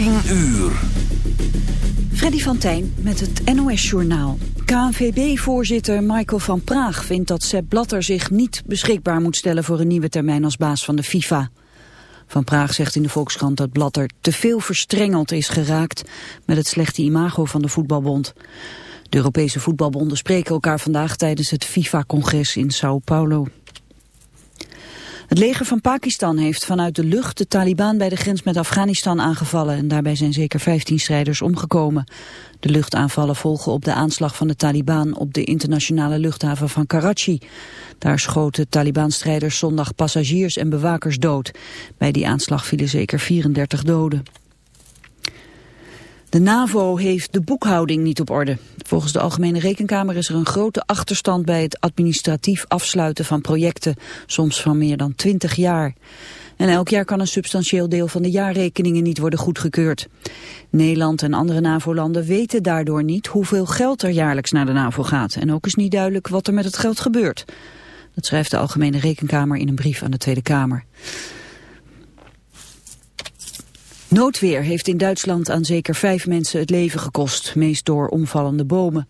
10 uur. Freddy van Tijn met het NOS-journaal. KNVB-voorzitter Michael van Praag vindt dat Sepp Blatter zich niet beschikbaar moet stellen voor een nieuwe termijn als baas van de FIFA. Van Praag zegt in de Volkskrant dat Blatter te veel verstrengeld is geraakt met het slechte imago van de voetbalbond. De Europese voetbalbonden spreken elkaar vandaag tijdens het FIFA-congres in Sao Paulo. Het leger van Pakistan heeft vanuit de lucht de Taliban bij de grens met Afghanistan aangevallen en daarbij zijn zeker 15 strijders omgekomen. De luchtaanvallen volgen op de aanslag van de Taliban op de internationale luchthaven van Karachi. Daar schoten Taliban-strijders zondag passagiers en bewakers dood. Bij die aanslag vielen zeker 34 doden. De NAVO heeft de boekhouding niet op orde. Volgens de Algemene Rekenkamer is er een grote achterstand bij het administratief afsluiten van projecten, soms van meer dan 20 jaar. En elk jaar kan een substantieel deel van de jaarrekeningen niet worden goedgekeurd. Nederland en andere NAVO-landen weten daardoor niet hoeveel geld er jaarlijks naar de NAVO gaat. En ook is niet duidelijk wat er met het geld gebeurt. Dat schrijft de Algemene Rekenkamer in een brief aan de Tweede Kamer. Noodweer heeft in Duitsland aan zeker vijf mensen het leven gekost, meest door omvallende bomen.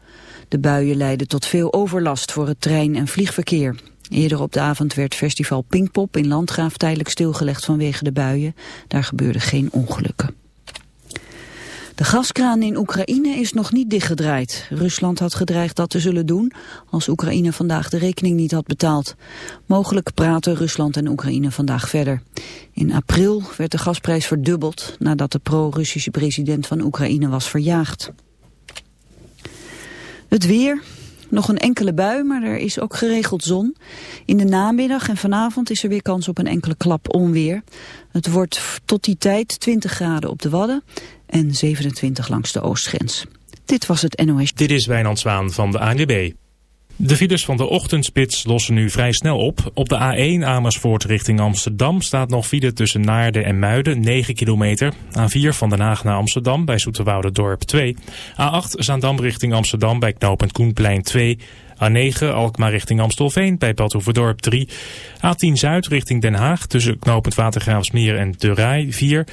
De buien leidden tot veel overlast voor het trein- en vliegverkeer. Eerder op de avond werd festival Pinkpop in Landgraaf tijdelijk stilgelegd vanwege de buien. Daar gebeurden geen ongelukken. De gaskraan in Oekraïne is nog niet dichtgedraaid. Rusland had gedreigd dat te zullen doen als Oekraïne vandaag de rekening niet had betaald. Mogelijk praten Rusland en Oekraïne vandaag verder. In april werd de gasprijs verdubbeld nadat de pro-Russische president van Oekraïne was verjaagd. Het weer, nog een enkele bui, maar er is ook geregeld zon. In de namiddag en vanavond is er weer kans op een enkele klap onweer. Het wordt tot die tijd 20 graden op de Wadden en 27 langs de oostgrens. Dit was het NOS. Dit is Wijnand Zwaan van de ANWB. De files van de ochtendspits lossen nu vrij snel op. Op de A1 Amersfoort richting Amsterdam staat nog file tussen Naarden en Muiden, 9 kilometer. A4 van Den Haag naar Amsterdam bij Dorp 2. A8 Zaandam richting Amsterdam bij knooppunt Koenplein 2. A9 Alkmaar richting Amstelveen bij Badhoevedorp 3. A10 Zuid richting Den Haag tussen knooppunt Watergraafsmeer en De Rij 4.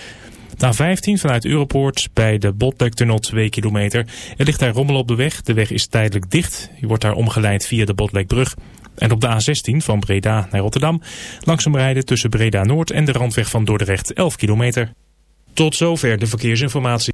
Na 15 vanuit Europoort bij de Botlektunnel 2 kilometer. Er ligt daar rommel op de weg. De weg is tijdelijk dicht. Je wordt daar omgeleid via de Botlekbrug. En op de A16 van Breda naar Rotterdam. Langzaam rijden tussen Breda Noord en de randweg van Dordrecht 11 kilometer. Tot zover de verkeersinformatie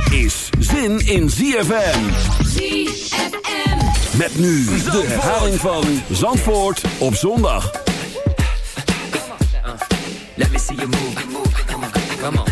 Is zin in ZFM. ZFM. Met nu de herhaling van Zandvoort op zondag. Let me see you move, move, come on, come on,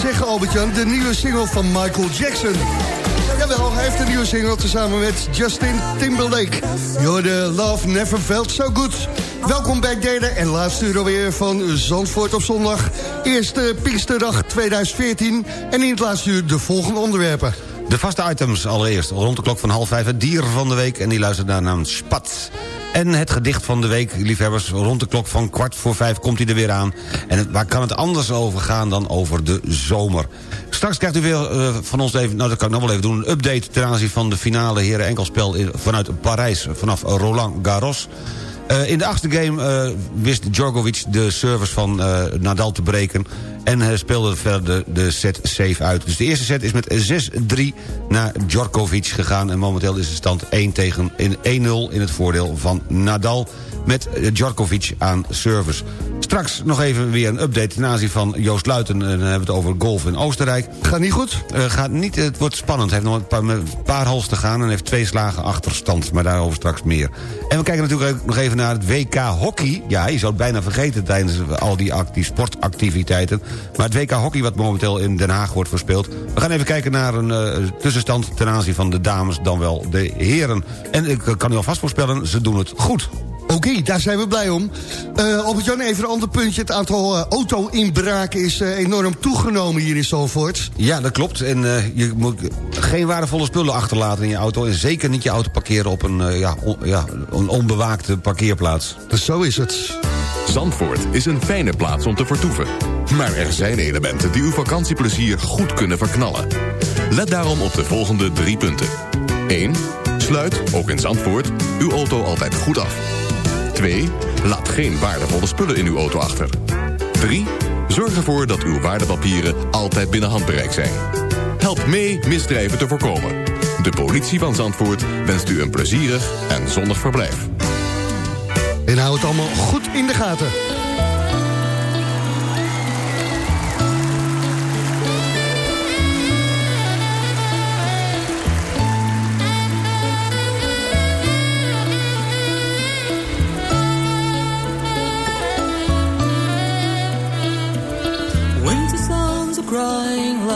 kunnen toch echt zeggen, Albert-Jan, de nieuwe single van Michael Jackson. Jawel, hij heeft een nieuwe single tezamen met Justin Timberlake. You're the love never felt so good. Welkom bij derde en laatste uur alweer van Zandvoort op zondag. Eerste Pinksterdag 2014 en in het laatste uur de volgende onderwerpen. De vaste items allereerst. Rond de klok van half vijf het dier van de week... en die luistert naar Spats. En het gedicht van de week, liefhebbers. Rond de klok van kwart voor vijf komt hij er weer aan. En waar kan het anders over gaan dan over de zomer? Straks krijgt u weer eh, van ons even... nou, dat kan ik nog wel even doen... een update ten aanzien van de finale heren enkelspel... vanuit Parijs, vanaf Roland Garros... Eh, in de achtste game eh, wist Djokovic de service van eh, Nadal te breken... en speelde verder de, set safe uit. Dus de eerste set is met 6-3 naar Djokovic gegaan... en momenteel is de stand 1 tegen in 1-0 in het voordeel van Nadal... met Djokovic aan service. Straks nog even weer een update ten aanzien van Joost Luiten... en dan hebben we het over golf in Oostenrijk. Gaat niet goed? Eh, gaat niet, het wordt spannend. Hij heeft nog een paar, een paar holes te gaan en heeft twee slagen achterstand. Maar daarover straks meer. En we kijken natuurlijk ook nog even naar het WK Hockey. Ja, je zou het bijna vergeten tijdens al die sportactiviteiten. Maar het WK Hockey wat momenteel in Den Haag wordt verspeeld. We gaan even kijken naar een eh, tussenstand ten aanzien van de dames dan wel de heren. En ik kan u alvast voorspellen, ze doen het goed. Oké, daar zijn we blij om. Eh Albert-Jan, even een ander puntje. Het aantal eh, auto-inbraken is eh, enorm toegenomen hier in Zalvoort. Ja, dat klopt. En eh, je moet geen waardevolle spullen achterlaten in je auto. En zeker niet je auto parkeren op een, eh, ja, on- ja, een onbewaakte parkeerplaats. Dus zo is het. Zandvoort is een fijne plaats om te vertoeven. Maar er zijn elementen die uw vakantieplezier goed kunnen verknallen. Let daarom op de volgende drie punten. 1. Sluit, ook in Zandvoort, uw auto altijd goed af. 2. Laat geen waardevolle spullen in uw auto achter. 3. Zorg ervoor dat uw waardepapieren altijd binnen handbereik zijn. Help mee misdrijven te voorkomen. De politie van Zandvoort wenst u een plezierig en zonnig verblijf. En hou het allemaal goed in de gaten.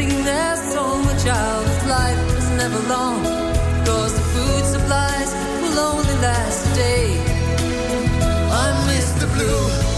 sing their song, the child's life is never long. Cause the food supplies will only last a day. I'm Mr. Blue,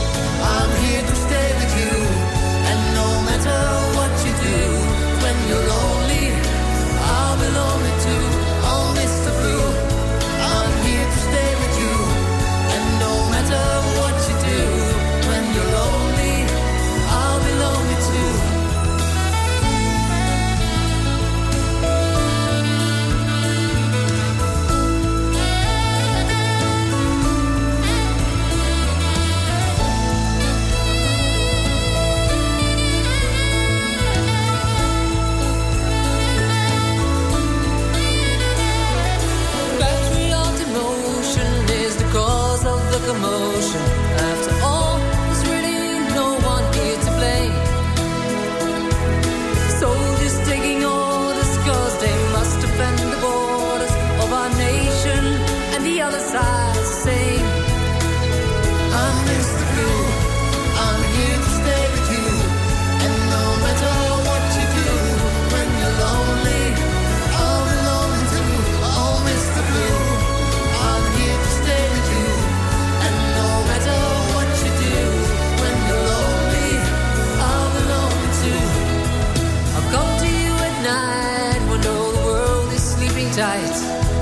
tight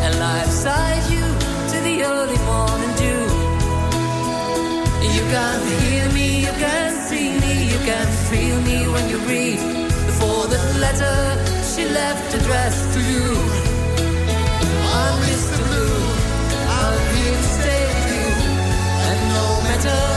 and lie beside you to the early morning dew. You can hear me, you can see me, you can feel me when you read before the letter she left addressed to you. I'm Mr. Blue, I'm here to stay with you, and no matter.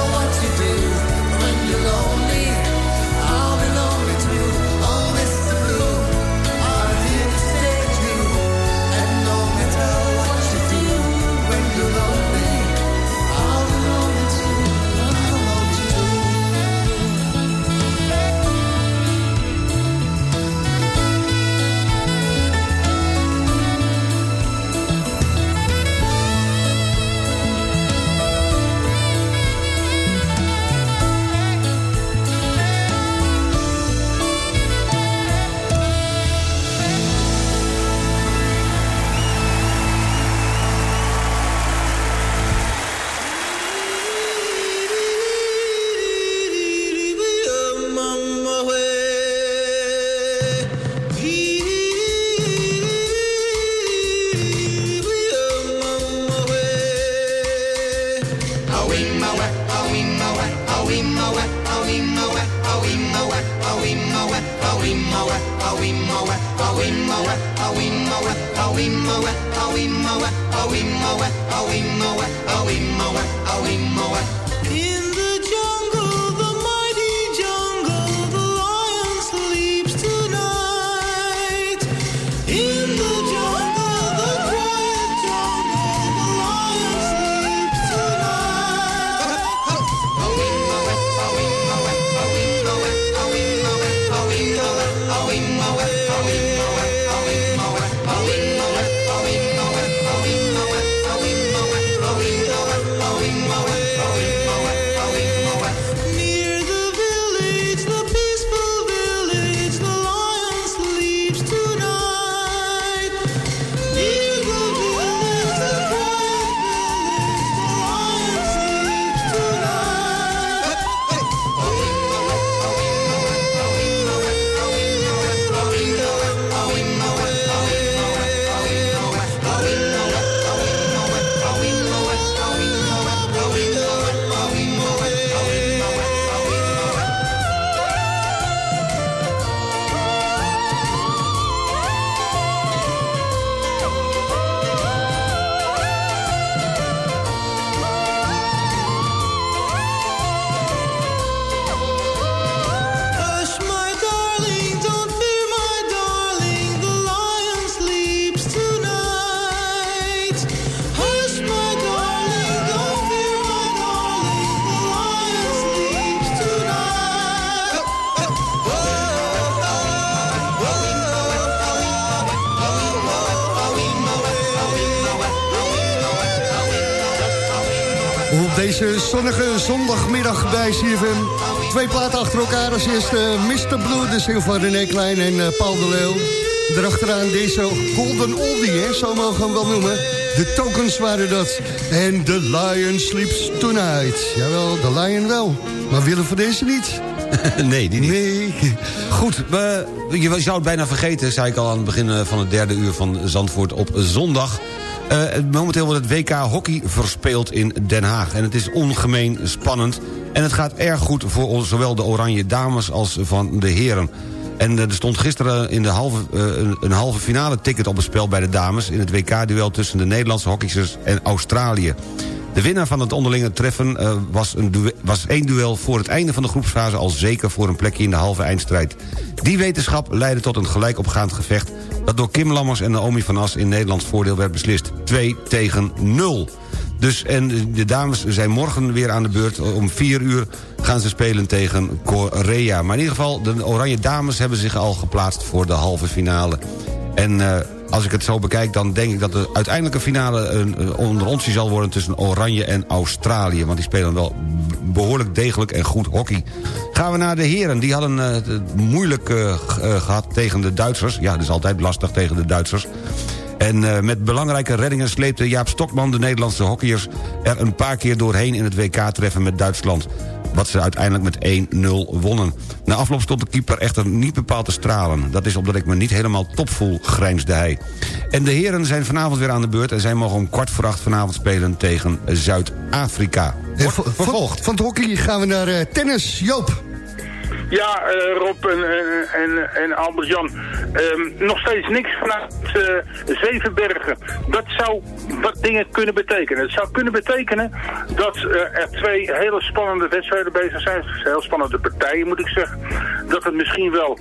Zondagmiddag bij CFM. Twee platen achter elkaar. Als eerste eh, Mr. Blue, de single van René Klein en eh, Paul de Leeuw. Erachteraan deze Golden Oldie, hè, zo mogen we hem wel noemen. De tokens waren dat. En The Lion Sleeps Tonight. Jawel, de Lion wel. Maar Willem van deze niet. nee, die niet. Nee. Goed, we, je zou het bijna vergeten, zei ik al aan het begin eh, van het derde uur van Zandvoort op zondag. Eh, momenteel wordt het WK hockey verspeeld in Den Haag. En het is ongemeen spannend. En het gaat erg goed voor ons, zowel de oranje dames als van de heren. En eh, er stond gisteren in de halve, eh, een, halve finale ticket op het spel bij de dames... in het WK-duel tussen de Nederlandse hockeysters en Australië. De winnaar van het onderlinge treffen was, een was één duel voor het einde van de groepsfase... al zeker voor een plekje in de halve eindstrijd. Die wetenschap leidde tot een gelijkopgaand gevecht... dat door Kim Lammers en Naomi van As in Nederlands voordeel werd beslist. 2 tegen 0. Dus en de dames zijn morgen weer aan de beurt. Om 4 uur gaan ze spelen tegen Korea. Maar in ieder geval, de oranje dames hebben zich al geplaatst voor de halve finale. En eh, als ik het zo bekijk, dan denk ik dat de uiteindelijke finale... een, een onder ons zal worden tussen Oranje en Australië. Want die spelen wel behoorlijk degelijk en goed hockey. Gaan we naar de heren. Die hadden eh, het moeilijk eh, eh, gehad tegen de Duitsers. Ja, dat is altijd lastig tegen de Duitsers. En eh, met belangrijke reddingen sleepte Jaap Stokman... de Nederlandse hockeyers er een paar keer doorheen... in het WK-treffen met Duitsland. Wat ze uiteindelijk met 1-0 wonnen. Na afloop stond de keeper echter niet bepaald te stralen. Dat is omdat ik me niet helemaal top voel, grijnsde hij. En de heren zijn vanavond weer aan de beurt... en zij mogen om kwart voor acht vanavond spelen tegen Zuid-Afrika. Van, van, van het hockey gaan we naar eh, tennis. Joop. Ja, eh, Rob en, en, en, Albert-Jan. Ehm, nog steeds niks vanuit eh, Zevenbergen. Dat zou wat dingen kunnen betekenen. Het zou kunnen betekenen dat eh, er twee hele spannende wedstrijden bezig zijn. Heel spannende partijen moet ik zeggen. Dat het misschien wel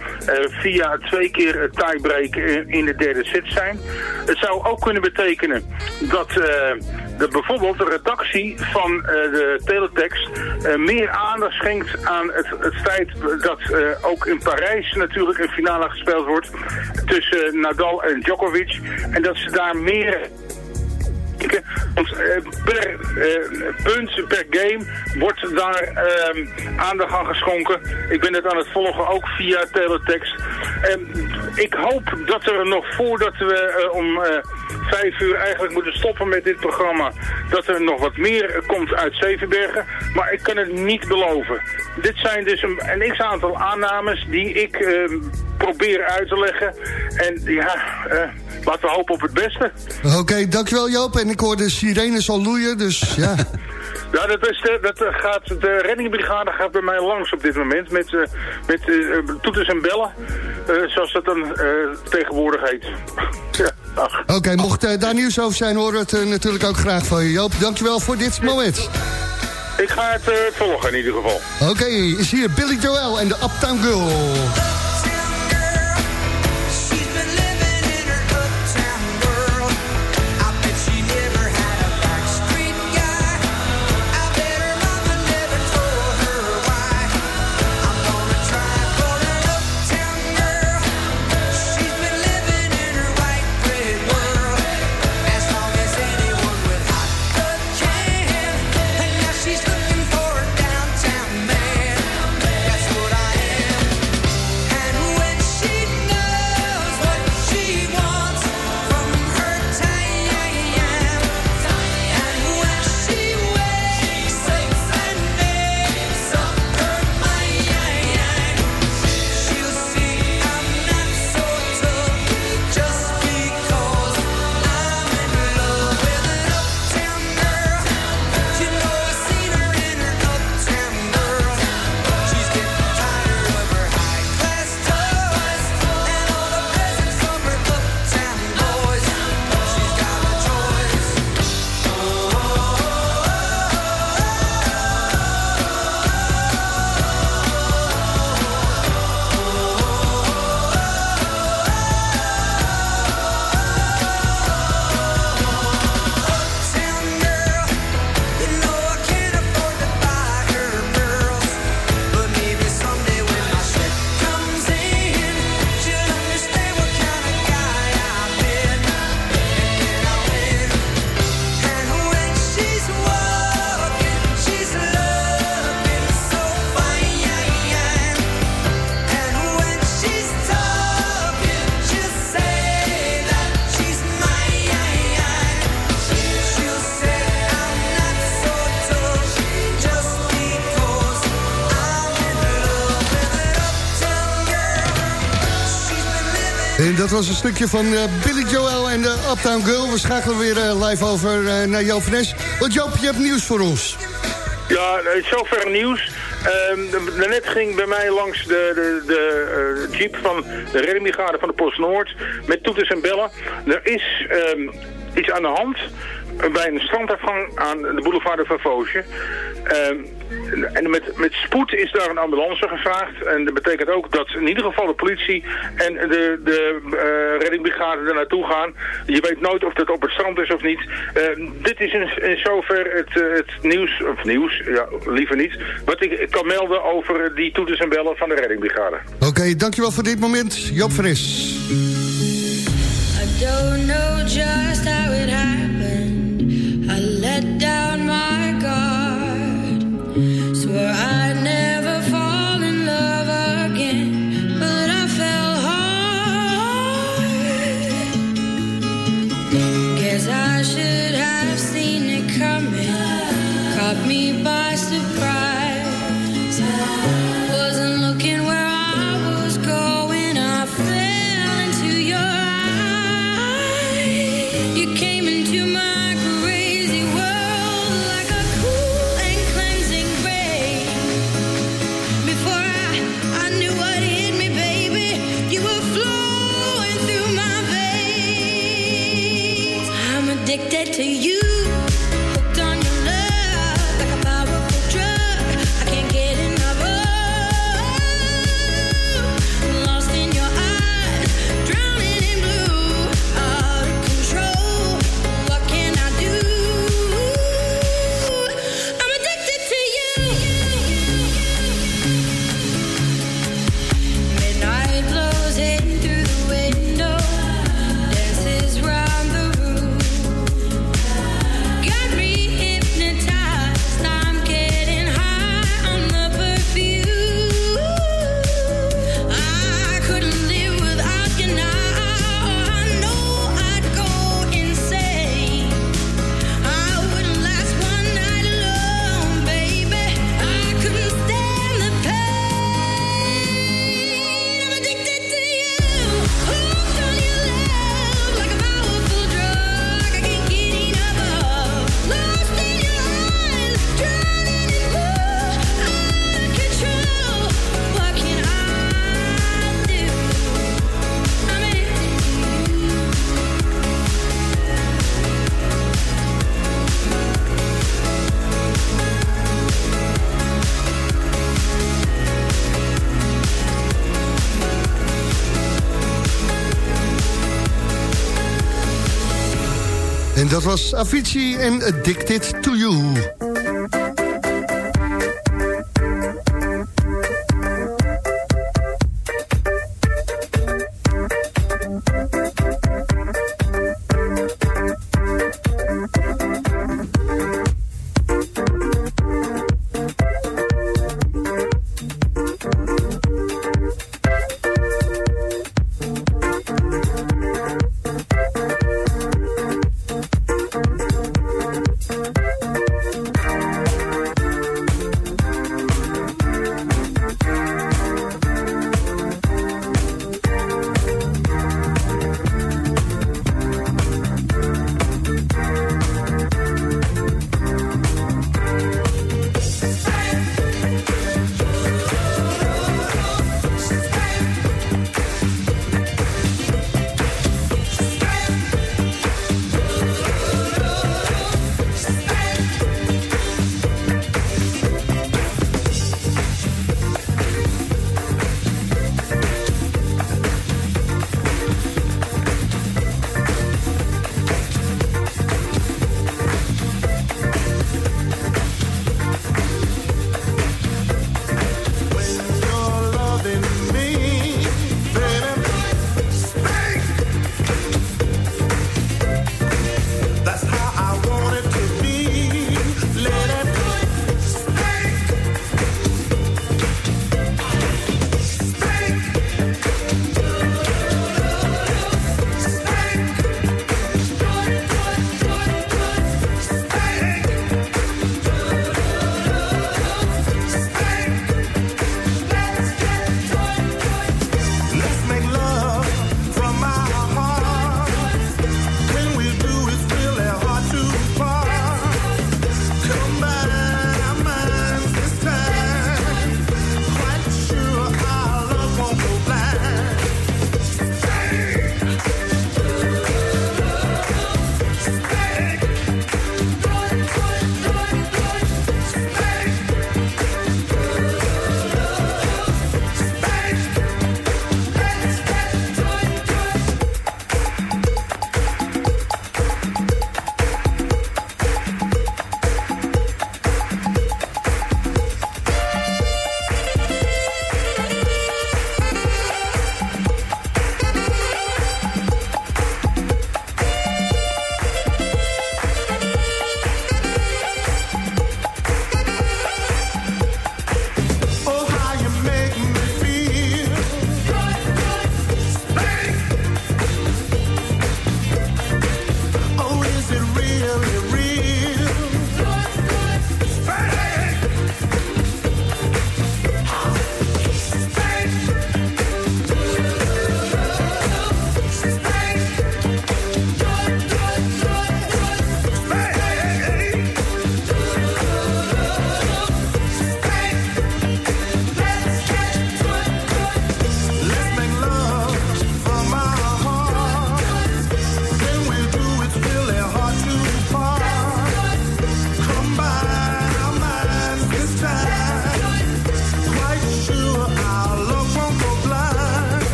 via twee keer tiebreak in de derde set zijn. Het zou ook kunnen betekenen dat de, bijvoorbeeld de redactie van uh, de teletext uh, meer aandacht schenkt aan het, het feit dat uh, ook in Parijs natuurlijk een finale gespeeld wordt tussen Nadal en Djokovic. En dat ze daar meer want per punt, per game wordt daar uh, aandacht aan geschonken. Ik ben het aan het volgen, ook via teletext. ik hoop dat er nog voordat we om vijf uur eigenlijk moeten stoppen met dit programma. Dat er nog wat meer komt uit Zevenbergen. Maar ik kan het niet beloven. Dit zijn dus een, een x-aantal aannames die ik uh, probeer uit te leggen. En ja, uh, laten we hopen op het beste. Oké, okay, dankjewel Joop. En ik hoor de sirenes al loeien, dus ja... Ja, dat, is de, dat gaat, de reddingbrigade gaat bij mij langs op dit moment met, uh, met uh, toeters en bellen, uh, zoals dat dan tegenwoordig heet. ja, Oké, okay, mocht daar nieuws over zijn, horen we het natuurlijk ook graag van je. Joop, dankjewel voor dit moment. Ik ga het volgen in ieder geval. Oké, okay, is hier Billy Joel en de Uptown Girl. Was een stukje van uh, Billy Joel en de Uptown Girl. We schakelen weer uh, live over uh, naar Joop Nes. Want Joop, je hebt nieuws voor ons. Ja, zover nieuws. Uh, daarnet ging bij mij langs de, de, de jeep van de reddingbrigade van de Post Noord met toeters en bellen. Er is um, iets aan de hand bij een strandafgang aan de boulevard van Voosje. Uh, en met, met spoed is daar een ambulance gevraagd. En dat betekent ook dat in ieder geval de politie en de, de uh, reddingbrigade er naartoe gaan. Je weet nooit of dat op het strand is of niet. Uh, dit is in, zover het, uh, het nieuws, of nieuws, ja, liever niet, wat ik kan melden over die toeters en bellen van de reddingbrigade. Oké, dankjewel voor dit moment. Job Fris. Dat was Avicii en Addicted to You.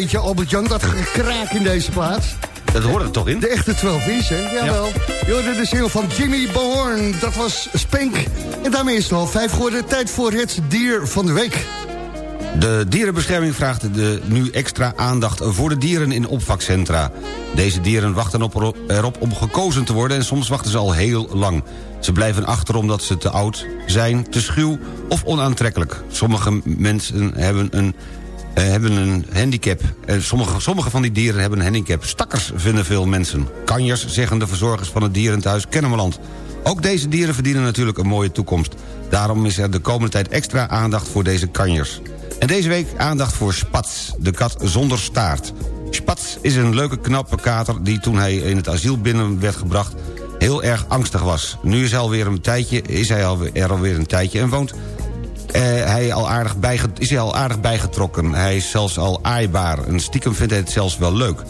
Beetje, Albert-Jan, dat gekraak in deze plaats? Dat hoort er toch in? De echte 12 inch, hè? Jawel. Je hoorde de single van Jimmy Bohorn, dat was Spank. En daarmee is het half vijf geworden, tijd voor het dier van de week. De dierenbescherming vraagt de, nu extra aandacht voor de dieren in opvangcentra. Deze dieren wachten op, erop om gekozen te worden en soms wachten ze al heel lang. Ze blijven achter omdat ze te oud zijn, te schuw of onaantrekkelijk. Sommige mensen hebben een, hebben een handicap. Eh, sommige, sommige van die dieren hebben een handicap. Stakkers vinden veel mensen. Kanjers, zeggen de verzorgers van het dierenthuis Kennemerland. Ook deze dieren verdienen natuurlijk een mooie toekomst. Daarom is er de komende tijd extra aandacht voor deze kanjers. En deze week aandacht voor Spats, de kat zonder staart. Spats is een leuke knappe kater die toen hij in het asiel binnen werd gebracht... heel erg angstig was. Nu is hij alweer een tijdje, is hij er alweer een tijdje en woont... eh, hij al aardig is hij al aardig bijgetrokken. Hij is zelfs al aaibaar. En stiekem vindt hij het zelfs wel leuk.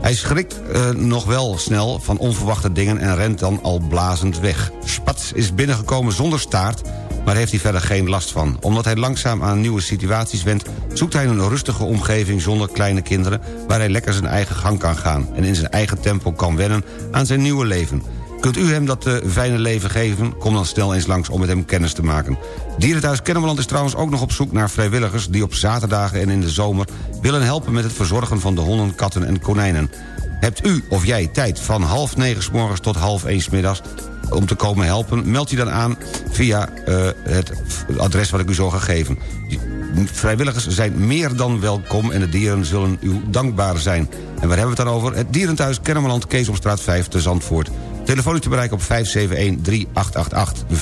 Hij schrikt eh, nog wel snel van onverwachte dingen en rent dan al blazend weg. Spats is binnengekomen zonder staart, maar heeft hij verder geen last van. Omdat hij langzaam aan nieuwe situaties went... zoekt hij een rustige omgeving zonder kleine kinderen... waar hij lekker zijn eigen gang kan gaan... en in zijn eigen tempo kan wennen aan zijn nieuwe leven. Kunt u hem dat uh, fijne leven geven? Kom dan snel eens langs om met hem kennis te maken. Dierenthuis Kennemerland is trouwens ook nog op zoek naar vrijwilligers... die op zaterdagen en in de zomer willen helpen met het verzorgen van de honden, katten en konijnen. Hebt u of jij tijd van half negen s morgens tot half één 's middags om te komen helpen... meld je dan aan via uh, het adres wat ik u zo ga geven. Vrijwilligers zijn meer dan welkom en de dieren zullen u dankbaar zijn. En waar hebben we het dan over? Het Dierenthuis Kennemerland, Keesomstraat 5 te Zandvoort. Telefoon te bereiken op 571-3888. 571-3888.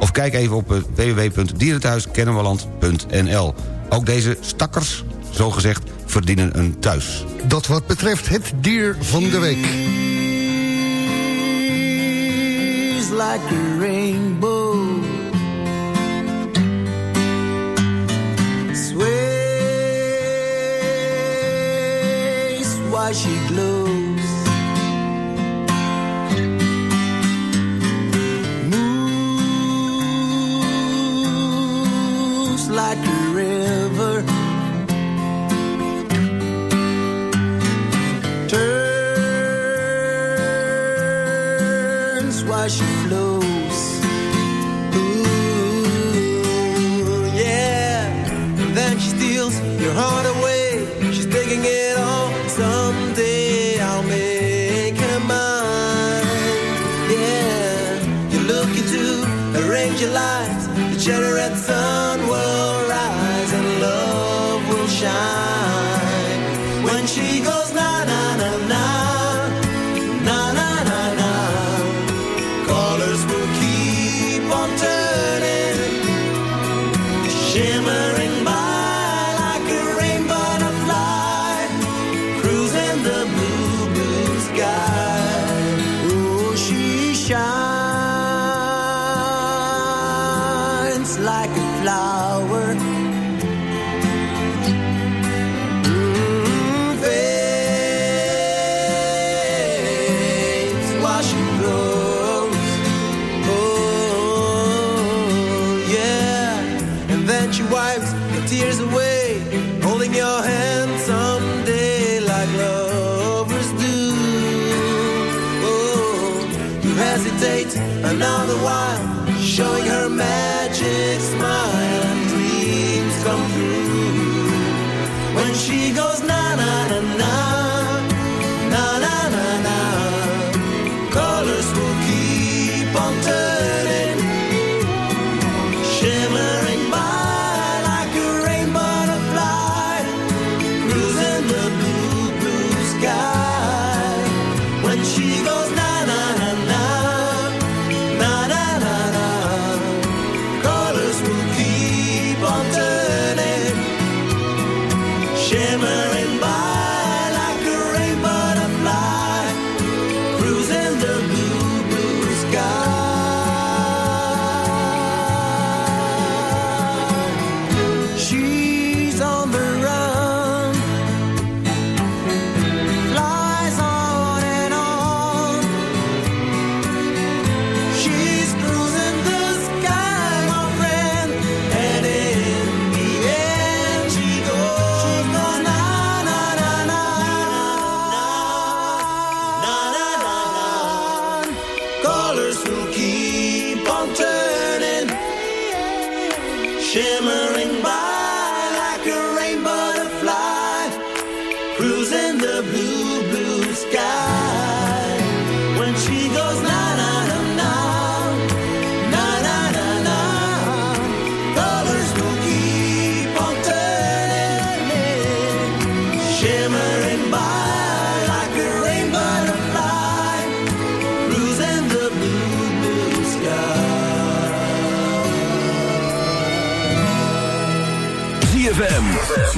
Of kijk even op www.dierenthuiskennemerland.nl. Ook deze stakkers, zogezegd, verdienen een thuis. Dat wat betreft het dier van de week. She's like a rainbow. Sways while she glows. She flows. Ooh, yeah. And then she steals your heart away. the one.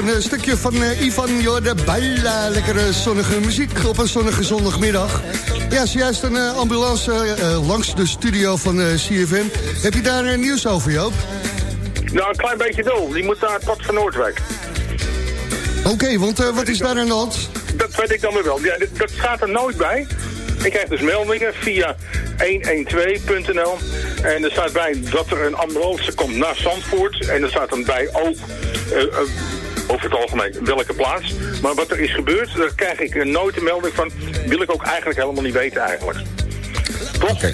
Een eh, stukje van eh, Ivan Jorde Baila. Lekkere zonnige muziek op een zonnige zondagmiddag. Ja, zojuist een eh, ambulance eh, eh, langs de studio van eh, CFM. Heb je daar eh, nieuws over, Joop? Nou, een klein beetje dol. Die moet naar het pad van Noordwijk. Oké, want eh, wat is daar aan de hand? Dat weet ik dan weer wel. Ja, dat- dat staat er nooit bij. Ik krijg dus meldingen via 112.nl. En er staat bij dat er een ambulance komt naar Zandvoort. En er staat dan bij ook, eh, eh, over het algemeen, welke plaats. Maar wat er is gebeurd, daar krijg ik eh, nooit een melding van. Wil ik ook eigenlijk helemaal niet weten eigenlijk. Toch?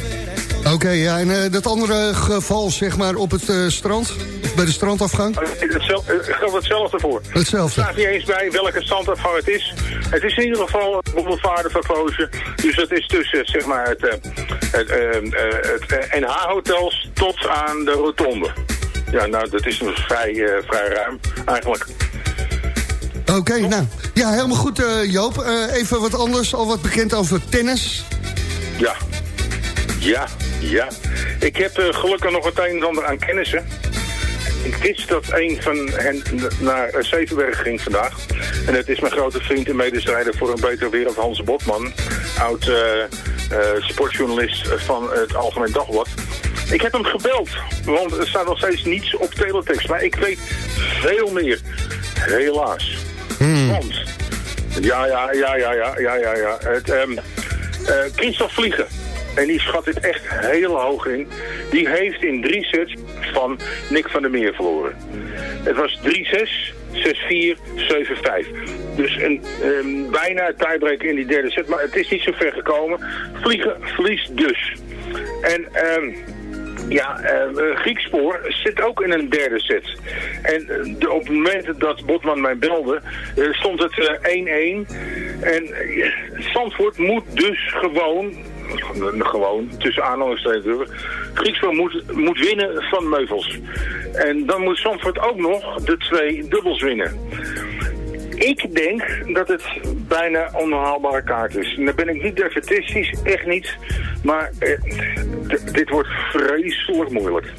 Oké, ja, en eh, dat andere geval, zeg maar, op het eh, strand? Bij de strandafgang? Hetzel- eh, geldt hetzelfde voor. Hetzelfde. Er staat niet eens bij welke standafgang het is. Het is in ieder geval een boulevardverkloosje. Dus het is tussen zeg maar, het, het, het NH-hotels tot aan de rotonde. Ja, nou, dat is dus vrij, vrij ruim eigenlijk. Oké, nou. Ja, helemaal goed, eh, Joop. Eh, even wat anders, al wat bekend over tennis. Ja. Ja, ja. Ik heb eh, gelukkig nog het een en ander aan kennissen. Ik wist dat een van hen naar Zevenberg ging vandaag. En het is mijn grote vriend en medestrijder voor een betere wereld, Hans Botman. Oud sportjournalist van het Algemeen Dagblad. Ik heb hem gebeld, want er staat nog steeds niets op teletext. Maar ik weet veel meer, helaas. Want, ja, ja, ja, ja, ja, ja, ja, ja. Het, eh, Christophe Vliegen, en die schat dit echt heel hoog in, die heeft in drie sets van Nick van der Meer verloren. Het was 3-6, 6-4, 7-5. Dus een, ehm, bijna tiebreak in die derde set, maar het is niet zo ver gekomen. Vliegen verliest dus. En... ehm ja, eh Griekspoor zit ook in een derde set. En eh, op het moment dat Botman mij belde, eh, stond het eh, 1-1. en Zandvoort moet dus gewoon, gewoon tussen aanhalingstekens, Griekspoor moet, moet winnen van Meuvels. En dan moet Zandvoort ook nog de twee dubbels winnen. Ik denk dat het bijna onhaalbare kaart is. En dan ben ik niet defetistisch, echt niet. Maar eh, dit wordt vreselijk moeilijk.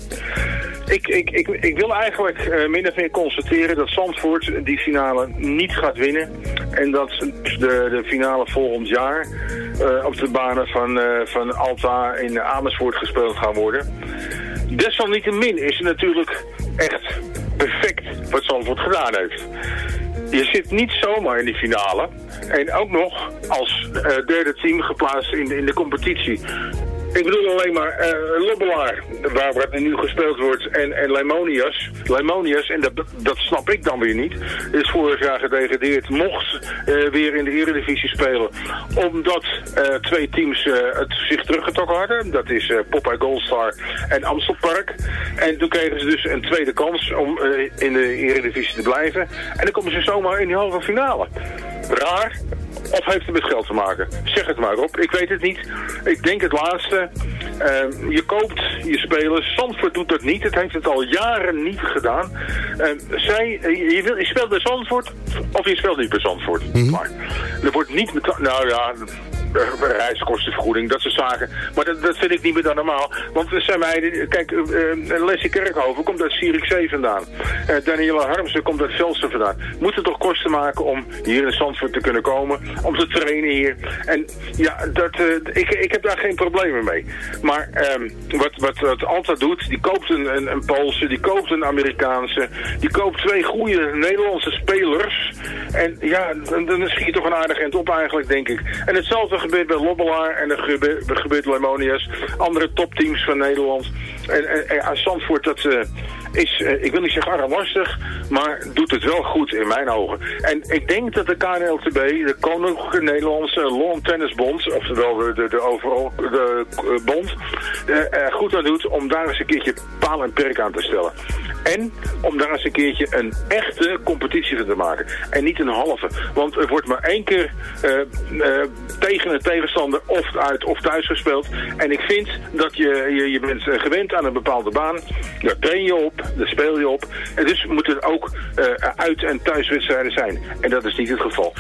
Ik, ik, ik, ik wil eigenlijk eh, min of meer constateren dat Zandvoort die finale niet gaat winnen. En dat de, de finale volgend jaar eh, op de banen van, van Alta in Amersfoort gespeeld gaan worden. Desalniettemin is het natuurlijk echt perfect wat Zandvoort gedaan heeft. Je zit niet zomaar in die finale. En ook nog als eh, derde team geplaatst in, in de competitie. Ik bedoel alleen maar eh Lobbelaar, waar nu gespeeld wordt, en, en Leimonias. Leimonias, en dat, dat snap ik dan weer niet, is vorig jaar gedegradeerd, mocht eh, weer in de Eredivisie spelen. Omdat eh, twee teams het zich teruggetrokken hadden. Dat is Popeye Goldstar en Amstelpark. En toen kregen ze dus een tweede kans om in de Eredivisie te blijven. En dan komen ze zomaar in die halve finale. Raar, of heeft het met geld te maken? Zeg het maar op. Ik weet het niet. Ik denk het laatste. Ehm, je koopt je spelers. Zandvoort doet dat niet. Het heeft het al jaren niet gedaan. Ehm, zij, eh, je, wil, je speelt bij Zandvoort of je speelt niet bij Zandvoort. Maar er wordt niet. Nou ja... eh, reiskostenvergoeding, dat soort zaken. Maar dat, dat vind ik niet meer dan normaal. Want er zijn meiden, kijk, eh, Leslie Kerkhoven komt uit Zierikzee vandaan. Eh Daniela Harmsen komt uit Velsen vandaan. Moeten toch kosten maken om hier in Zandvoort te kunnen komen, om te trainen hier. En ja, dat, ik, ik heb daar geen problemen mee. Maar ehm, wat, wat, wat Alta doet, die koopt een, een, een Poolse, die koopt een Amerikaanse, die koopt twee goede Nederlandse spelers. En ja, dan, dan schiet je toch een aardig eind op eigenlijk, denk ik. En hetzelfde gebeurt bij Lobbelaar en er gebeurt, gebeurt Lemonias. Andere topteams van Nederland. En, en, Zandvoort, dat eh, is, eh, ik wil niet zeggen armlastig, maar doet het wel goed in mijn ogen. En ik denk dat de KNLTB, de Koninklijke Nederlandse Lawn Tennis Bond, oftewel de, de, de overal de eh, bond, goed aan doet om daar eens een keertje paal en perk aan te stellen. En om daar eens een keertje een echte competitie van te maken. En niet een halve. Want er wordt maar één keer tegen een tegenstander of uit of thuis gespeeld. En ik vind dat je, je, je bent gewend aan een bepaalde baan. Daar train je op, daar speel je op. En dus moeten er ook eh, uit- en thuiswedstrijden zijn. En dat is niet het geval.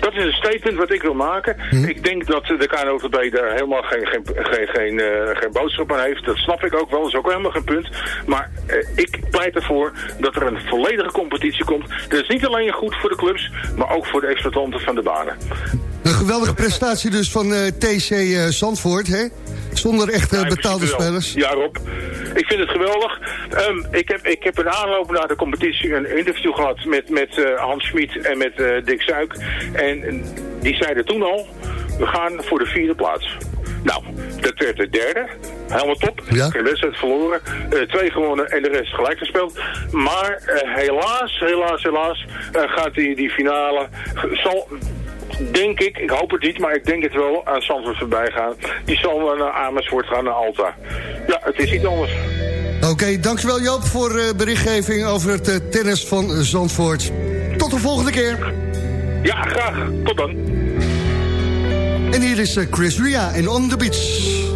Dat is een statement wat ik wil maken. Ik denk dat de KNOVB daar helemaal geen, geen, geen, geen, eh, geen boodschap aan heeft. Dat snap ik ook wel. Dat is ook helemaal geen punt. Maar eh, ik pleit ervoor dat er een volledige competitie komt. Dat is niet alleen goed voor de clubs, maar ook voor de exploitanten van de banen. Een geweldige prestatie dus van eh, TC eh, Zandvoort, hè? Zonder echte Ja, in betaalde wel. spelers. Ja, Rob. Ik vind het geweldig. Ehm, ik, heb, ik heb een aanloop naar de competitie een interview gehad met, met eh, Hans Schmid en met eh, Dick Suik. En eh, die zeiden toen al, we gaan voor de vierde plaats. Nou, dat werd de derde. Helemaal top. Geen wedstrijd verloren. Eh, twee gewonnen en de rest gelijk gespeeld. Maar eh, helaas, helaas, helaas eh, gaat die, die finale... Zal, denk ik, ik hoop het niet, maar ik denk het wel, aan Zandvoort voorbij gaan. Die zal naar Amersfoort gaan, naar Alta. Ja, het is niet anders. Oké, dankjewel Joop voor eh, berichtgeving over het eh, tennis van Zandvoort. Tot de volgende keer. Ja, graag. Tot dan. En hier is eh, Chris Ria en On The Beach.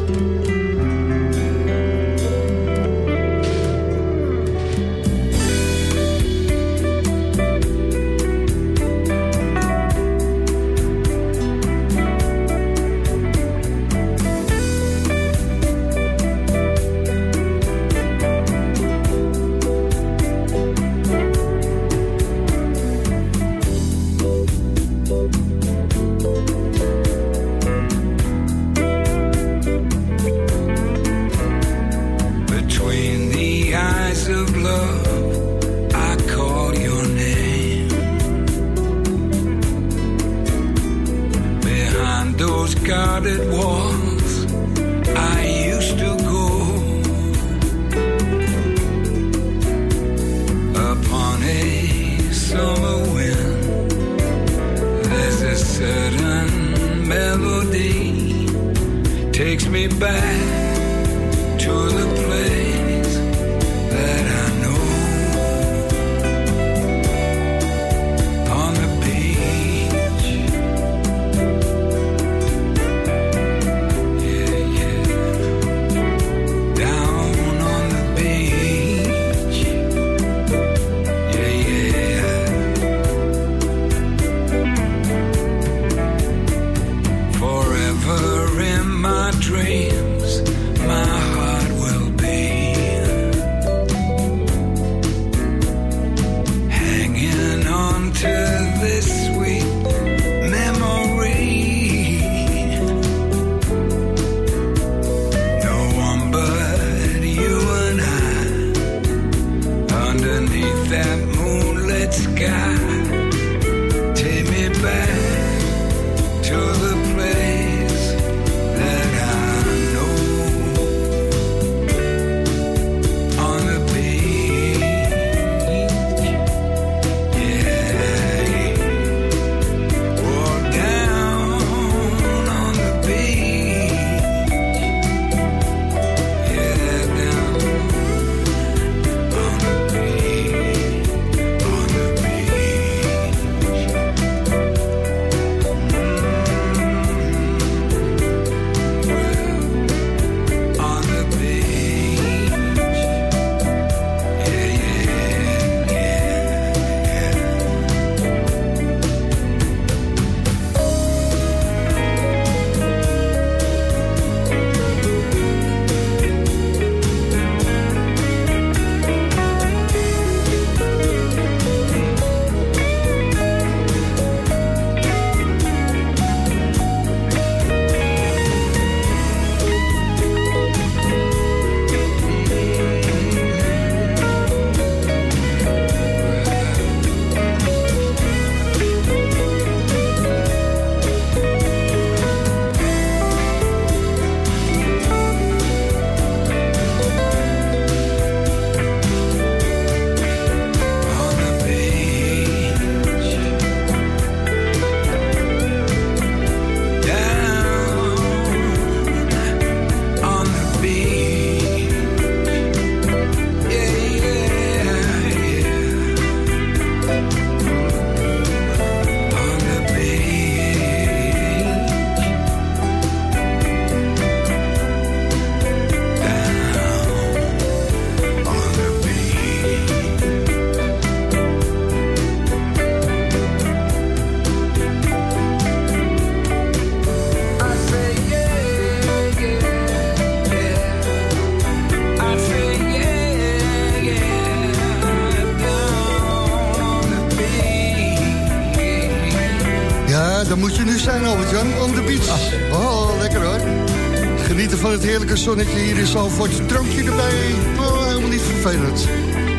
Zonnetje hier in Zalvoort. Drankje erbij, oh, helemaal niet vervelend.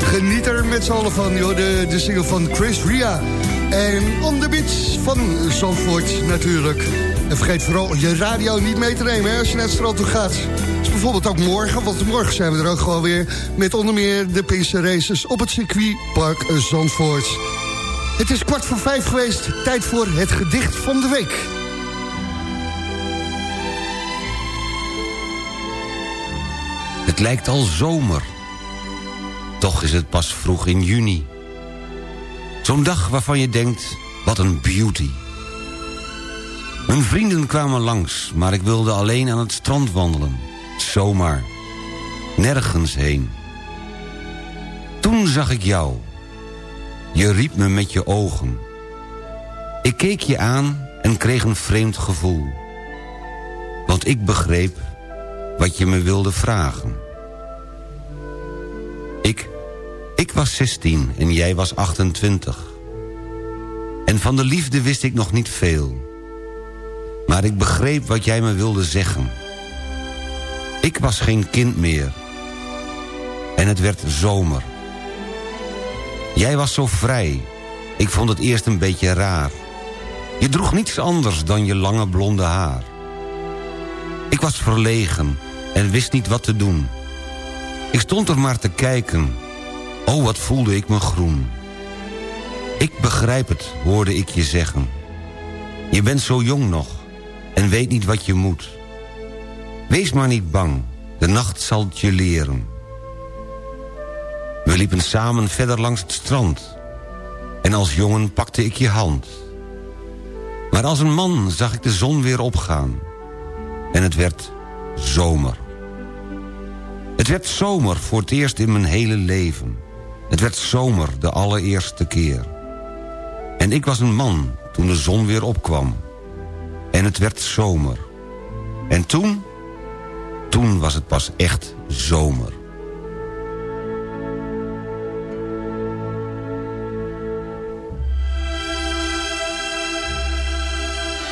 Geniet er met z'n allen van, joh, de, de single van Chris Ria. En On the Beach van Zalvoort natuurlijk. En vergeet vooral je radio niet mee te nemen hè, als je naar het strand toe gaat. Dus bijvoorbeeld ook morgen, want morgen zijn we er ook gewoon weer... met onder meer de Pinkster Races op het circuitpark Zandvoort. Het is kwart voor vijf geweest, tijd voor het gedicht van de week. Het lijkt al zomer. Toch is het pas vroeg in juni. Zo'n dag waarvan je denkt, wat een beauty. Mijn vrienden kwamen langs, maar ik wilde alleen aan het strand wandelen. Zomaar. Nergens heen. Toen zag ik jou. Je riep me met je ogen. Ik keek je aan en kreeg een vreemd gevoel. Want ik begreep wat je me wilde vragen. Ik, ik was 16 en jij was 28. En van de liefde wist ik nog niet veel. Maar ik begreep wat jij me wilde zeggen. Ik was geen kind meer. En het werd zomer. Jij was zo vrij. Ik vond het eerst een beetje raar. Je droeg niets anders dan je lange blonde haar. Ik was verlegen en wist niet wat te doen. Ik stond er maar te kijken. Oh, wat voelde ik me groen. Ik begrijp het, hoorde ik je zeggen. Je bent zo jong nog en weet niet wat je moet. Wees maar niet bang, de nacht zal het je leren. We liepen samen verder langs het strand. En als jongen pakte ik je hand. Maar als een man zag ik de zon weer opgaan. En het werd zomer. Het werd zomer voor het eerst in mijn hele leven. Het werd zomer de allereerste keer. En ik was een man toen de zon weer opkwam. En het werd zomer. En toen, toen was het pas echt zomer.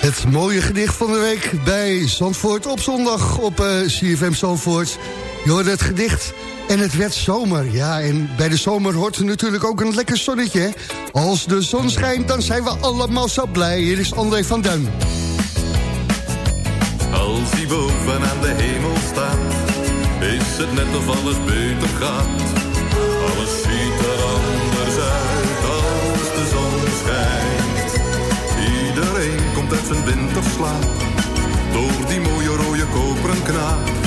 Het mooie gedicht van de week bij Zandvoort op zondag op eh, CFM Zandvoort. Je hoorde het gedicht en het werd zomer. Ja, en bij de zomer hoort natuurlijk ook een lekker zonnetje. Als de zon schijnt, dan zijn we allemaal zo blij. Hier is André van Duin. Als hij boven aan de hemel staat, is het net of alles beter gaat. Alles ziet er anders uit als de zon schijnt. Iedereen komt uit zijn winterslaap, door die mooie rode koperen knaap.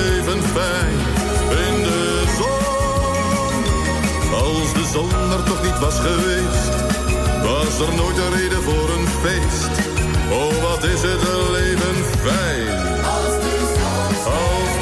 niet was geweest, was er nooit een reden voor een feest. Oh, wat is het leven fijn. Als de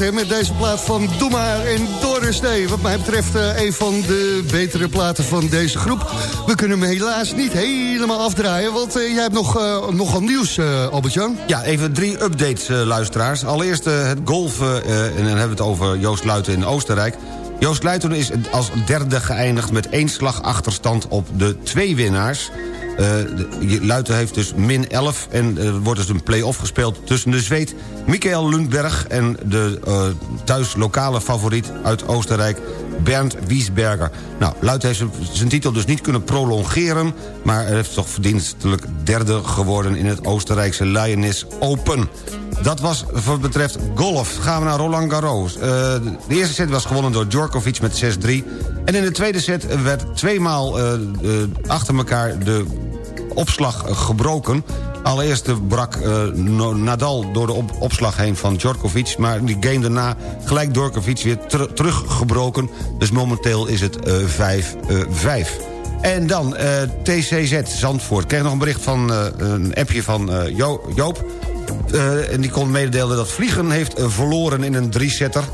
met deze plaat van Doe maar en Doris Day. Wat mij betreft eh, een van de betere platen van deze groep. We kunnen hem helaas niet helemaal afdraaien, want eh, jij hebt nog, eh, nogal nieuws, Albert-Jan. Ja, even drie updates, luisteraars. Allereerst het golfen, en dan hebben we het over Joost Luiten in Oostenrijk. Joost Luiten is als derde geëindigd met één slag achterstand op de twee winnaars. Eh, de- Luiten heeft dus min 11 en er wordt dus een play-off gespeeld tussen de Zweed Michael Lundberg en de eh, thuis lokale favoriet uit Oostenrijk Bernd Wiesberger. Nou, Luiten heeft zijn- titel dus niet kunnen prolongeren... maar heeft toch verdienstelijk derde geworden in het Oostenrijkse Lioness Open. Dat was wat betreft golf. Gaan we naar Roland Garros. Eh, de eerste set was gewonnen door Djokovic met 6-3. En in de tweede set werd tweemaal eh, eh, achter elkaar de opslag eh, gebroken. Allereerst eh, brak eh, Nadal door de op- opslag heen van Djokovic... maar die game daarna gelijk Djokovic weer ter- teruggebroken. Dus momenteel is het eh, 5-5. en dan eh, TCZ Zandvoort. Ik kreeg nog een bericht van eh, een appje van eh, Jo- Joop... Eh, en die kon mededelen dat Vliegen heeft eh, verloren in een drie-setter.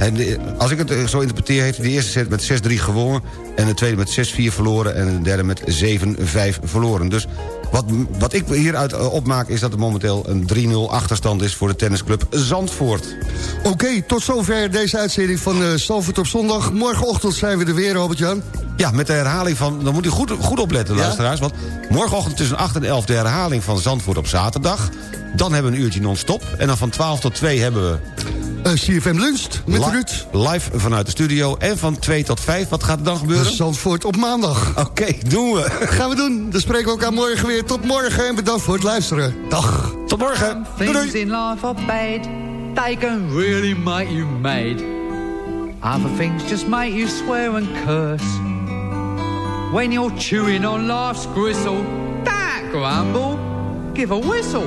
En de- als ik het eh, zo interpreteer, heeft hij de eerste set met 6-3 gewonnen... en de tweede met 6-4 verloren en de derde met 7-5 verloren. Dus wat, wat ik hieruit eh, opmaak is dat er momenteel een 3-0 achterstand is... voor de tennisclub Zandvoort. Oké, tot zover deze uitzending van uh, Zalvoort op zondag. Morgenochtend zijn we er weer, Albert-Jan. Ja, met de herhaling van... Dan moet u goed, goed opletten, Ja? luisteraars. Want morgenochtend tussen 8 en 11 de herhaling van Zandvoort op zaterdag. Dan hebben we een uurtje non-stop. En dan van 12 tot 2 hebben we... Uh, CFM Lunch met Li- Ruud. Live vanuit de studio. En van 2 tot 5, wat gaat er dan gebeuren? Zandvoort op maandag. Oké, doen we. Gaan we doen. Dan spreken we elkaar morgen weer. Tot morgen en bedankt voor het luisteren. Dag. Tot morgen. Doei, Things doei. in life are bad. They can really make you mad. Other things just make you swear and curse. When you're chewing on life's gristle, that grumble, give a whistle.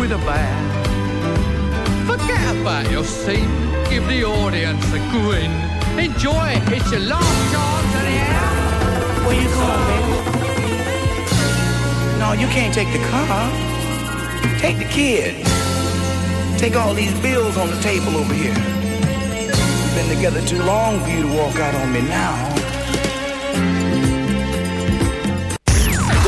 with a bow. Forget about your scene, give the audience a grin. Enjoy it, it's your last chance anyhow. Where you going, baby? No, you can't take the car. Take the kid. Take all these bills on the table over here. We've been together too long for you to walk out on me now.